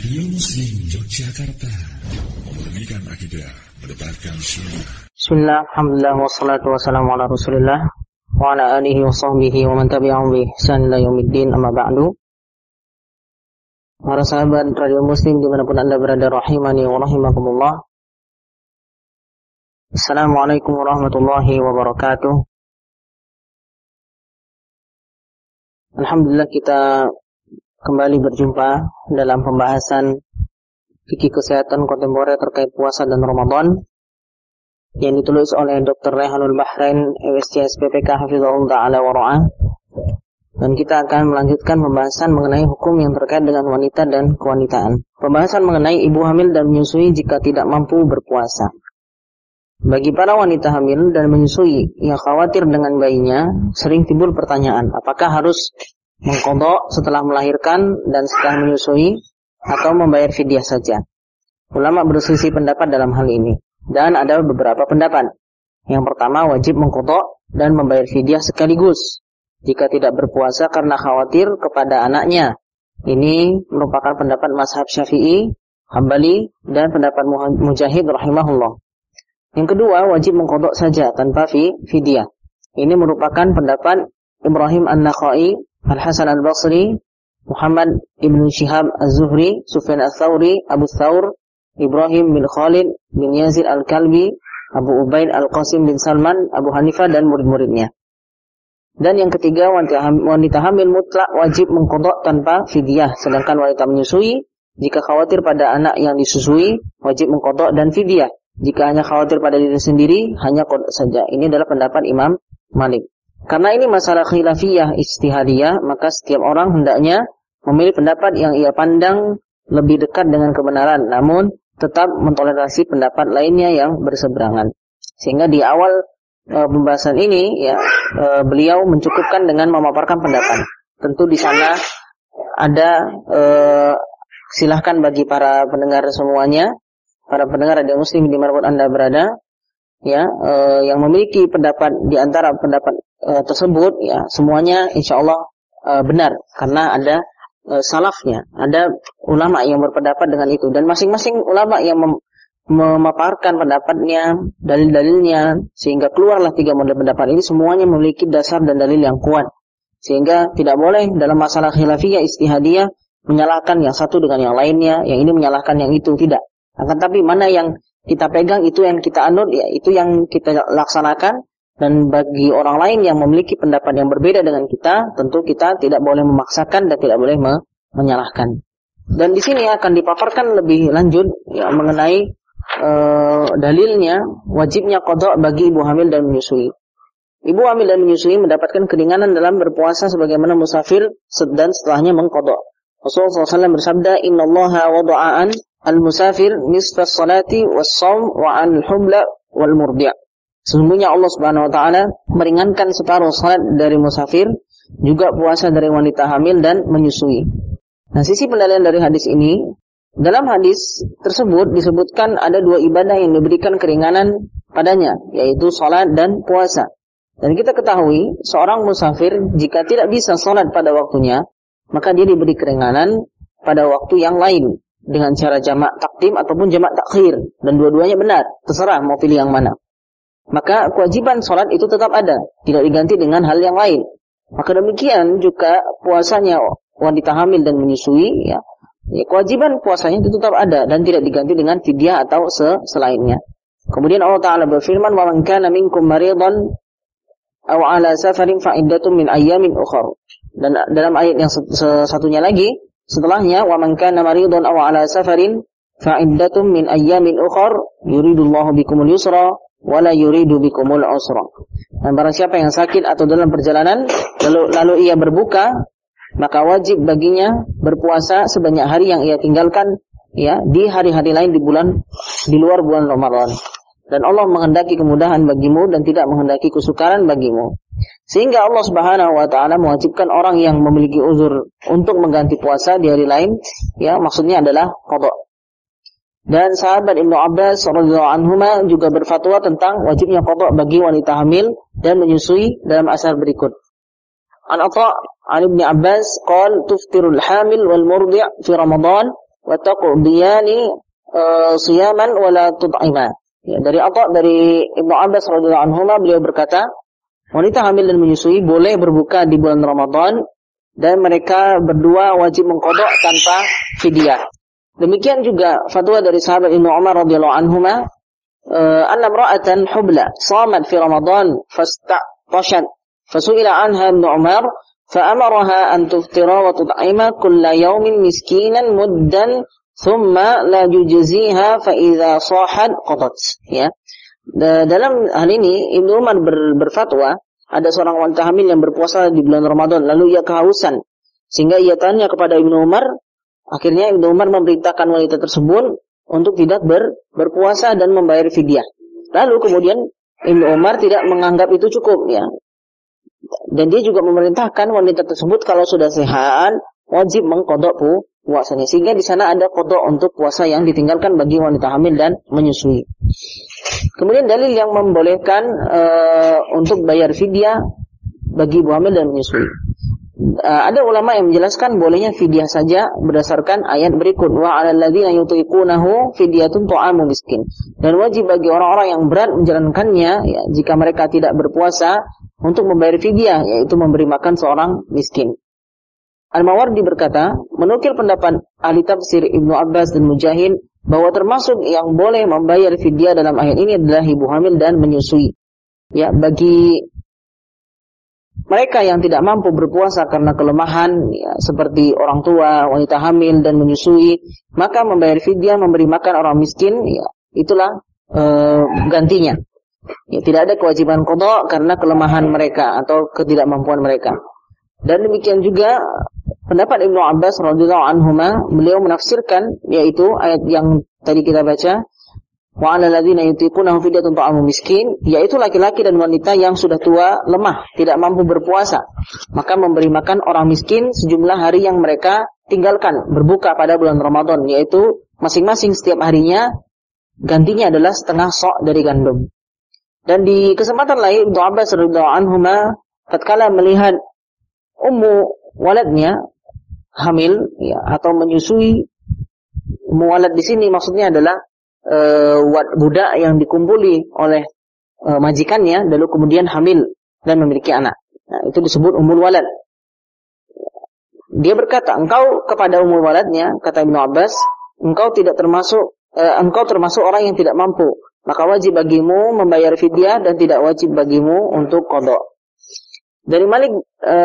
Radio Muslim Yogyakarta. Memurnikan akidah Mendebarkan sunnah. Bismillah, Alhamdulillah, wassalatu wassalamu ala rasulillah. Wa ala alihi wa sahbihi wa man tabi'ahum bi ihsan amma ba'du. Para sahabat Radio Muslim di mana pun anda berada rahimani wa rahimakumullah. Assalamualaikum warahmatullahi wabarakatuh. Alhamdulillah kita kembali berjumpa dalam pembahasan fikih kesehatan kontemporer terkait puasa dan Ramadan yang ditulis oleh Dr. Rehanul Bahrain MSc SPPK Hafizahullah Ta'ala Wara'ah dan kita akan melanjutkan pembahasan mengenai hukum yang terkait dengan wanita dan kewanitaan. Pembahasan mengenai ibu hamil dan menyusui jika tidak mampu berpuasa. Bagi para wanita hamil dan menyusui yang khawatir dengan bayinya, sering timbul pertanyaan, apakah harus mengkodok setelah melahirkan dan setelah menyusui atau membayar fidyah saja. Ulama berselisih pendapat dalam hal ini dan ada beberapa pendapat. Yang pertama wajib mengkodok dan membayar fidyah sekaligus jika tidak berpuasa karena khawatir kepada anaknya. Ini merupakan pendapat mazhab Syafi'i, Hambali dan pendapat Mujahid rahimahullah. Yang kedua wajib mengkodok saja tanpa fi fidyah. Ini merupakan pendapat Ibrahim An-Nakhai Al-Hasan Al-Basri, Muhammad Ibn Shihab Az-Zuhri, Sufyan Al-Thawri, Abu Thawr, Ibrahim bin Khalid bin Yazid Al-Kalbi, Abu Ubaid Al-Qasim bin Salman, Abu Hanifah dan murid-muridnya. Dan yang ketiga, wanita hamil mutlak wajib mengkodok tanpa fidyah. Sedangkan wanita menyusui, jika khawatir pada anak yang disusui, wajib mengkodok dan fidyah. Jika hanya khawatir pada diri sendiri, hanya kodok saja. Ini adalah pendapat Imam Malik. Karena ini masalah khilafiyah istihadiyah, maka setiap orang hendaknya memilih pendapat yang ia pandang lebih dekat dengan kebenaran, namun tetap mentoleransi pendapat lainnya yang berseberangan. Sehingga di awal e, pembahasan ini ya e, beliau mencukupkan dengan memaparkan pendapat. Tentu di sana ada e, silahkan bagi para pendengar semuanya, para pendengar radio muslim di mana pun anda berada, ya e, yang memiliki pendapat di antara pendapat e, tersebut ya semuanya insya Allah e, benar. Karena ada e, salafnya ada ulama yang berpendapat dengan itu. Dan masing-masing ulama yang mem memaparkan pendapatnya dalil-dalilnya sehingga keluarlah tiga model pendapat ini semuanya memiliki dasar dan dalil yang kuat. Sehingga tidak boleh dalam masalah khilafiyah istihadiyah menyalahkan yang satu dengan yang lainnya yang ini menyalahkan yang itu tidak. Akan tapi mana yang kita pegang itu yang kita anut ya itu yang kita laksanakan. Dan bagi orang lain yang memiliki pendapat yang berbeda dengan kita tentu kita tidak boleh memaksakan dan tidak boleh me menyalahkan. Dan di sini akan dipaparkan lebih lanjut ya mengenai e, dalilnya wajibnya kodok bagi ibu hamil dan menyusui. Ibu hamil dan menyusui mendapatkan keringanan dalam berpuasa sebagaimana musafir dan setelahnya mengkodok Rasulullah SAW bersabda Inna Allah wada'an al-musafir nisfa salati was-saum wa al-hubla wal murdi'. Sesungguhnya Allah Subhanahu wa taala meringankan separuh salat dari musafir, juga puasa dari wanita hamil dan menyusui. Nah, sisi pendalilan dari hadis ini, dalam hadis tersebut disebutkan ada dua ibadah yang diberikan keringanan padanya, yaitu salat dan puasa. Dan kita ketahui, seorang musafir jika tidak bisa salat pada waktunya, maka dia diberi keringanan pada waktu yang lain dengan cara jamak takdim ataupun jamak takhir dan dua-duanya benar, terserah mau pilih yang mana. Maka kewajiban sholat itu tetap ada, tidak diganti dengan hal yang lain. Maka demikian juga puasanya wanita hamil dan menyusui, ya, ya kewajiban puasanya itu tetap ada dan tidak diganti dengan fidyah atau selainnya. Kemudian Allah Taala berfirman, "Wa man kana minkum maridan aw ala safarin fa min ayyamin ukhra." Dan dalam ayat yang satunya lagi, Setelahnya wa man kana maridun aw ala safarin fa iddatum min ayyamin ukhar yuridullahu bikumul yusra wa la yuridu bikumul usra. Dan barang siapa yang sakit atau dalam perjalanan lalu lalu ia berbuka maka wajib baginya berpuasa sebanyak hari yang ia tinggalkan ya di hari-hari lain di bulan di luar bulan Ramadan. Dan Allah menghendaki kemudahan bagimu dan tidak menghendaki kesukaran bagimu. Sehingga Allah Subhanahu wa taala mewajibkan orang yang memiliki uzur untuk mengganti puasa di hari lain, ya maksudnya adalah qada. Dan sahabat Ibnu Abbas radhiyallahu anhuma juga berfatwa tentang wajibnya qada bagi wanita hamil dan menyusui dalam asar berikut. An Atha an Ibnu Abbas qala tuftirul hamil wal murdi' fi Ramadan wa taqdiyani uh, siyaman wa la tud'ima. Ya, dari Atha dari Ibnu Abbas radhiyallahu anhu beliau berkata, Wanita hamil dan menyusui boleh berbuka di bulan Ramadan dan mereka berdua wajib mengkodok tanpa fidyah. Demikian juga fatwa dari sahabat Ibnu Umar radhiyallahu anhuma, eh, "Anna imra'atan hubla shamat fi Ramadan fastaqashat fasu'ila anha Ibnu Umar, fa'amaraha an tuftira wa tut'ima kulla yawmin miskinan muddan, thumma la yujziha fa idza sahat qadat." Ya dalam hal ini Ibnu Umar ber, berfatwa ada seorang wanita hamil yang berpuasa di bulan Ramadan lalu ia kehausan. Sehingga ia tanya kepada Ibnu Umar akhirnya Ibnu Umar memerintahkan wanita tersebut untuk tidak ber, berpuasa dan membayar fidyah. Lalu kemudian Ibnu Umar tidak menganggap itu cukup ya. Dan dia juga memerintahkan wanita tersebut kalau sudah sehat wajib mengkodok pu puasanya. Sehingga di sana ada kodok untuk puasa yang ditinggalkan bagi wanita hamil dan menyusui. Kemudian dalil yang membolehkan uh, untuk bayar fidyah bagi ibu hamil dan menyusui. Uh, ada ulama yang menjelaskan bolehnya fidyah saja berdasarkan ayat berikut wa 'alal ladzina yutiqunahu fidyatun ta'amu miskin. Dan wajib bagi orang-orang yang berat menjalankannya ya, jika mereka tidak berpuasa untuk membayar fidyah yaitu memberi makan seorang miskin. Al-Mawardi berkata, menukil pendapat ahli tafsir Ibnu Abbas dan Mujahid bahwa termasuk yang boleh membayar fidyah dalam ayat ini adalah ibu hamil dan menyusui. Ya, bagi mereka yang tidak mampu berpuasa karena kelemahan ya, seperti orang tua, wanita hamil dan menyusui, maka membayar fidyah memberi makan orang miskin, ya, itulah e, gantinya. Ya, tidak ada kewajiban kodok karena kelemahan mereka atau ketidakmampuan mereka. Dan demikian juga pendapat Ibnu Abbas radhiyallahu anhu beliau menafsirkan yaitu ayat yang tadi kita baca wa 'alal ladzina yutiqunahu fidyatun ta'amu miskin yaitu laki-laki dan wanita yang sudah tua lemah tidak mampu berpuasa maka memberi makan orang miskin sejumlah hari yang mereka tinggalkan berbuka pada bulan Ramadan yaitu masing-masing setiap harinya gantinya adalah setengah sok dari gandum. Dan di kesempatan lain Ibnu Abbas radhiyallahu anhu tatkala melihat ummu waladnya hamil ya atau menyusui ummu walad di sini maksudnya adalah e, budak yang dikumpuli oleh e, majikannya lalu kemudian hamil dan memiliki anak. Nah, itu disebut ummul walad. Dia berkata, engkau kepada umul waladnya, kata Ibnu Abbas, engkau tidak termasuk, e, engkau termasuk orang yang tidak mampu maka wajib bagimu membayar fidyah dan tidak wajib bagimu untuk kodok. Dari Malik e,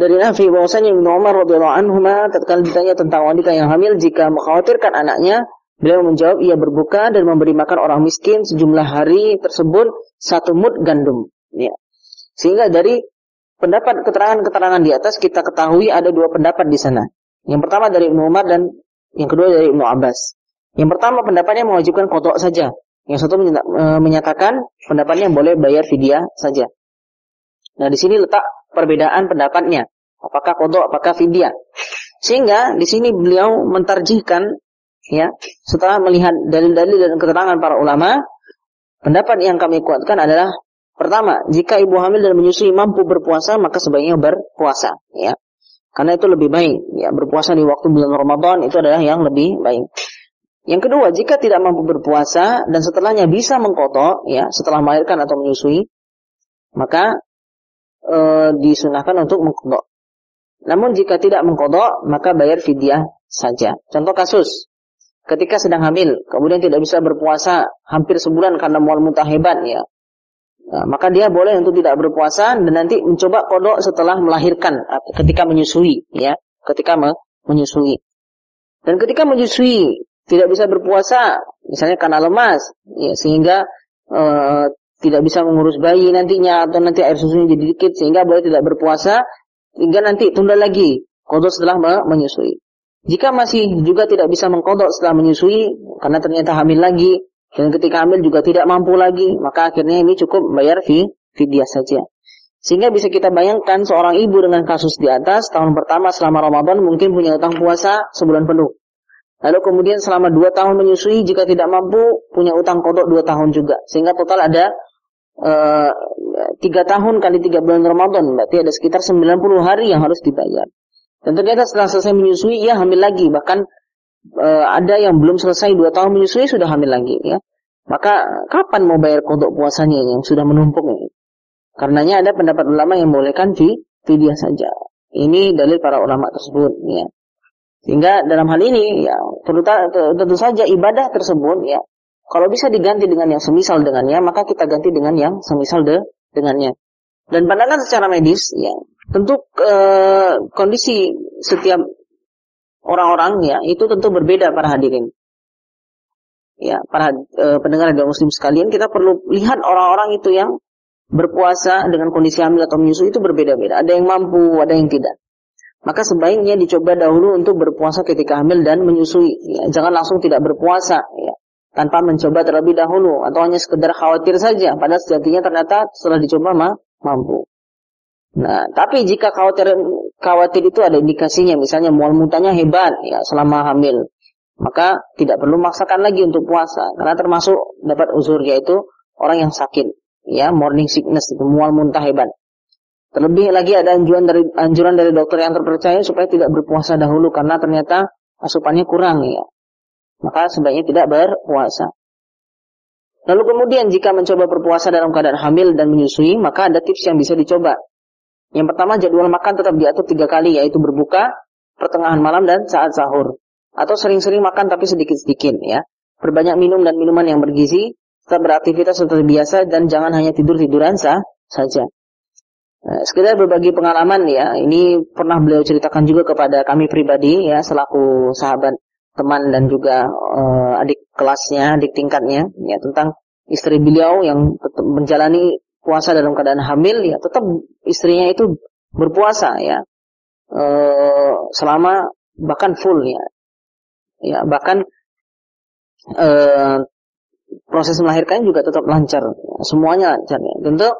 dari Nafi bahwasanya Ibnu Umar radhiyallahu anhu tatkala ditanya tentang wanita yang hamil jika mengkhawatirkan anaknya, beliau menjawab ia berbuka dan memberi makan orang miskin sejumlah hari tersebut satu mud gandum. Ya. Sehingga dari pendapat keterangan-keterangan di atas kita ketahui ada dua pendapat di sana. Yang pertama dari Ibnu Umar dan yang kedua dari Ibnu Abbas. Yang pertama pendapatnya mewajibkan kodok saja. Yang satu e, menyatakan pendapatnya boleh bayar fidyah saja. Nah, di sini letak perbedaan pendapatnya. Apakah kodok, apakah fidyah. Sehingga di sini beliau mentarjihkan ya, setelah melihat dalil-dalil dan keterangan para ulama, pendapat yang kami kuatkan adalah pertama, jika ibu hamil dan menyusui mampu berpuasa, maka sebaiknya berpuasa, ya. Karena itu lebih baik, ya, berpuasa di waktu bulan Ramadan itu adalah yang lebih baik. Yang kedua, jika tidak mampu berpuasa dan setelahnya bisa mengkotok, ya, setelah melahirkan atau menyusui, maka e, disunahkan untuk mengkodok. Namun jika tidak mengkodok, maka bayar fidyah saja. Contoh kasus, ketika sedang hamil, kemudian tidak bisa berpuasa hampir sebulan karena mual muntah hebat, ya, nah, maka dia boleh untuk tidak berpuasa dan nanti mencoba kodok setelah melahirkan, ketika menyusui, ya, ketika menyusui. Dan ketika menyusui tidak bisa berpuasa, misalnya karena lemas, ya, sehingga e, tidak bisa mengurus bayi nantinya atau nanti air susunya jadi dikit sehingga boleh tidak berpuasa, hingga nanti tunda lagi kodok setelah menyusui. Jika masih juga tidak bisa mengkodok setelah menyusui karena ternyata hamil lagi dan ketika hamil juga tidak mampu lagi, maka akhirnya ini cukup bayar fi fidyah saja. Sehingga bisa kita bayangkan seorang ibu dengan kasus di atas tahun pertama selama Ramadan mungkin punya utang puasa sebulan penuh. Lalu kemudian selama dua tahun menyusui jika tidak mampu punya utang kodok dua tahun juga. Sehingga total ada tiga uh, tahun kali tiga bulan Ramadan. Berarti ada sekitar 90 hari yang harus dibayar. Dan ternyata setelah selesai menyusui ia hamil lagi. Bahkan e, ada yang belum selesai dua tahun menyusui sudah hamil lagi ya. Maka kapan mau bayar kodok puasanya yang sudah menumpuk ini? Karenanya ada pendapat ulama yang membolehkan fi fidyah saja. Ini dalil para ulama tersebut ya. Sehingga dalam hal ini ya tentu saja ibadah tersebut ya kalau bisa diganti dengan yang semisal dengannya maka kita ganti dengan yang semisal de dengannya. Dan pandangan secara medis ya tentu e, kondisi setiap orang-orang ya itu tentu berbeda para hadirin. Ya, para e, pendengar dan muslim sekalian kita perlu lihat orang-orang itu yang berpuasa dengan kondisi hamil atau menyusui itu berbeda-beda. Ada yang mampu, ada yang tidak. Maka sebaiknya dicoba dahulu untuk berpuasa ketika hamil dan menyusui. Ya, jangan langsung tidak berpuasa ya, tanpa mencoba terlebih dahulu atau hanya sekedar khawatir saja. Padahal sejatinya ternyata setelah dicoba mah mampu. Nah, tapi jika khawatir khawatir itu ada indikasinya, misalnya mual muntahnya hebat ya selama hamil, maka tidak perlu maksakan lagi untuk puasa karena termasuk dapat uzur yaitu orang yang sakit, ya morning sickness itu mual muntah hebat. Terlebih lagi ada anjuran dari anjuran dari dokter yang terpercaya supaya tidak berpuasa dahulu karena ternyata asupannya kurang ya. Maka sebaiknya tidak berpuasa. Lalu kemudian jika mencoba berpuasa dalam keadaan hamil dan menyusui, maka ada tips yang bisa dicoba. Yang pertama jadwal makan tetap diatur tiga kali yaitu berbuka, pertengahan malam dan saat sahur. Atau sering-sering makan tapi sedikit-sedikit ya. Perbanyak minum dan minuman yang bergizi, tetap beraktivitas seperti biasa dan jangan hanya tidur-tiduran sah saja. Nah, sekedar berbagi pengalaman ya, ini pernah beliau ceritakan juga kepada kami pribadi ya selaku sahabat teman dan juga uh, adik kelasnya, adik tingkatnya ya tentang istri beliau yang tetap menjalani puasa dalam keadaan hamil ya tetap istrinya itu berpuasa ya e, selama bahkan full ya ya bahkan e, proses melahirkan juga tetap lancar ya, semuanya lancar ya. tentu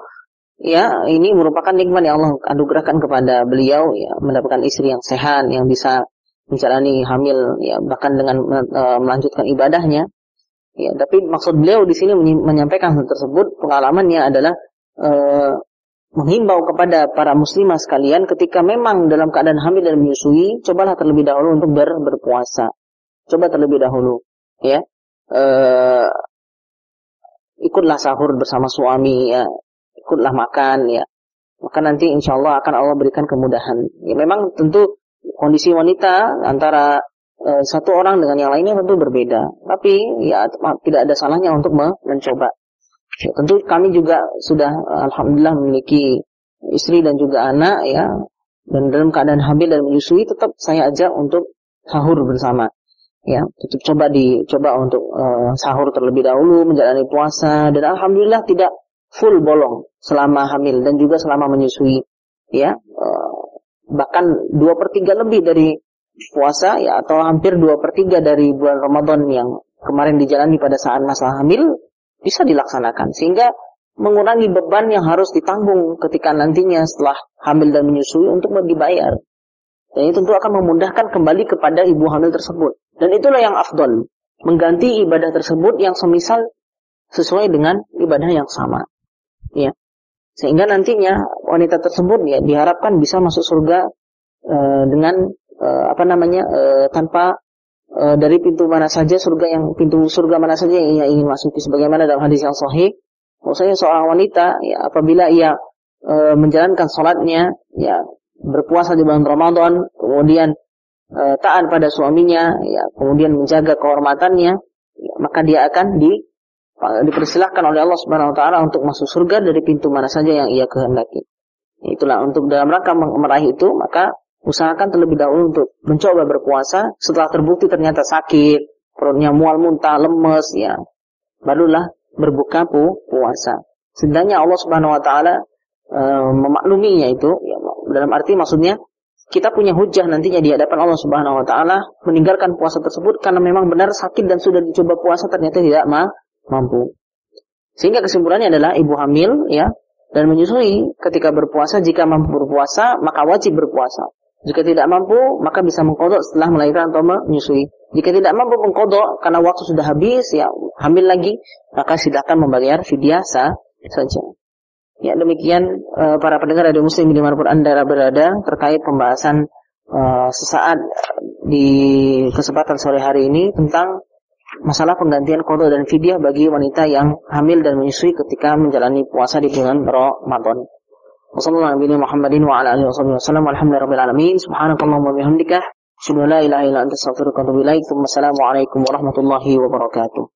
ya ini merupakan nikmat yang Allah anugerahkan kepada beliau ya mendapatkan istri yang sehat yang bisa menjalani hamil ya bahkan dengan e, melanjutkan ibadahnya ya tapi maksud beliau di sini menyampaikan hal tersebut pengalamannya adalah e, menghimbau kepada para muslimah sekalian ketika memang dalam keadaan hamil dan menyusui, cobalah terlebih dahulu untuk ber, berpuasa. Coba terlebih dahulu, ya. E, ikutlah sahur bersama suami, ya. Ikutlah makan, ya. Maka nanti insya Allah akan Allah berikan kemudahan. Ya memang tentu kondisi wanita antara e, satu orang dengan yang lainnya tentu berbeda. Tapi ya tidak ada salahnya untuk mencoba. Ya, tentu kami juga sudah alhamdulillah memiliki istri dan juga anak ya dan dalam keadaan hamil dan menyusui tetap saya ajak untuk sahur bersama ya tetap coba dicoba untuk uh, sahur terlebih dahulu menjalani puasa dan alhamdulillah tidak full bolong selama hamil dan juga selama menyusui ya uh, bahkan dua per tiga lebih dari puasa ya atau hampir dua per tiga dari bulan Ramadan yang kemarin dijalani pada saat masa hamil bisa dilaksanakan sehingga mengurangi beban yang harus ditanggung ketika nantinya setelah hamil dan menyusui untuk dibayar. Dan ini tentu akan memudahkan kembali kepada ibu hamil tersebut. Dan itulah yang afdol. Mengganti ibadah tersebut yang semisal sesuai dengan ibadah yang sama. Ya. Sehingga nantinya wanita tersebut ya diharapkan bisa masuk surga e, dengan e, apa namanya e, tanpa e, dari pintu mana saja surga yang pintu surga mana saja yang ia ingin masuki. Sebagaimana dalam hadis yang sahih maksudnya seorang wanita ya apabila ia e, menjalankan sholatnya ya berpuasa di bulan Ramadan kemudian e, taat pada suaminya ya kemudian menjaga kehormatannya ya, maka dia akan di dipersilahkan oleh Allah Subhanahu wa taala untuk masuk surga dari pintu mana saja yang ia kehendaki. Itulah untuk dalam rangka meraih itu maka usahakan terlebih dahulu untuk mencoba berpuasa setelah terbukti ternyata sakit, perutnya mual muntah, lemes ya. Barulah berbuka pu puasa. Sebenarnya Allah Subhanahu wa taala e, memakluminya itu ya, dalam arti maksudnya kita punya hujah nantinya di hadapan Allah Subhanahu wa taala meninggalkan puasa tersebut karena memang benar sakit dan sudah dicoba puasa ternyata tidak ma mampu. Sehingga kesimpulannya adalah ibu hamil ya dan menyusui ketika berpuasa jika mampu berpuasa maka wajib berpuasa. Jika tidak mampu, maka bisa mengkodok setelah melahirkan atau menyusui. Jika tidak mampu mengkodok karena waktu sudah habis, ya hamil lagi, maka silakan membayar fidyah sah saja. Ya demikian uh, para pendengar radio muslim di mana pun anda berada terkait pembahasan uh, sesaat di kesempatan sore hari ini tentang masalah penggantian kodok dan fidyah bagi wanita yang hamil dan menyusui ketika menjalani puasa di bulan Ramadan. Wassalamualaikum warahmatullahi wabarakatuh. Warahmatullahi wabarakatuh.